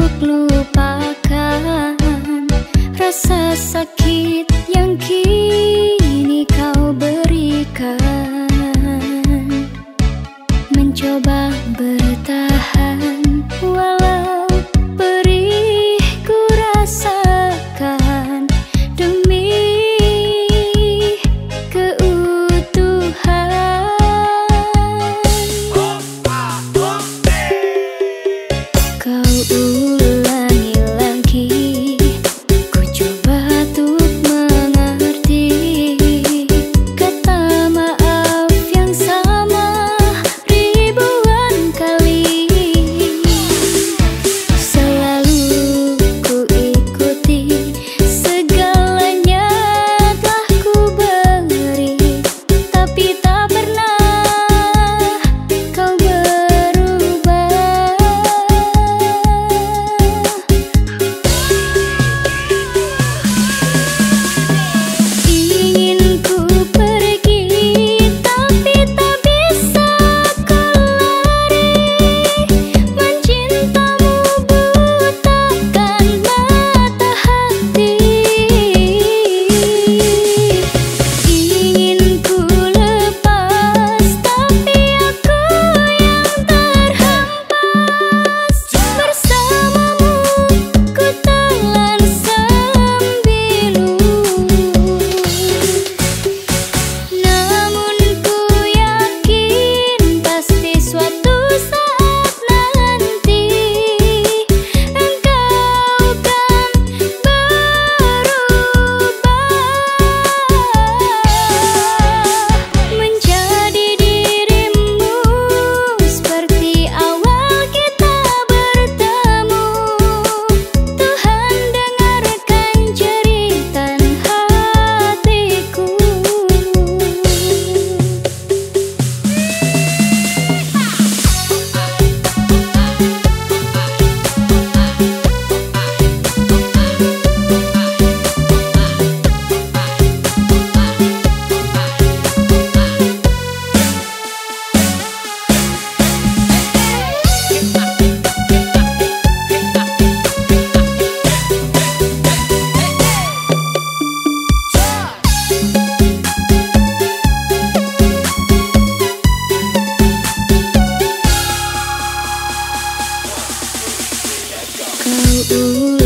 untuk lupakan Rasa sakit yang kini kau berikan. Mencoba bertahan walau ooh, ooh.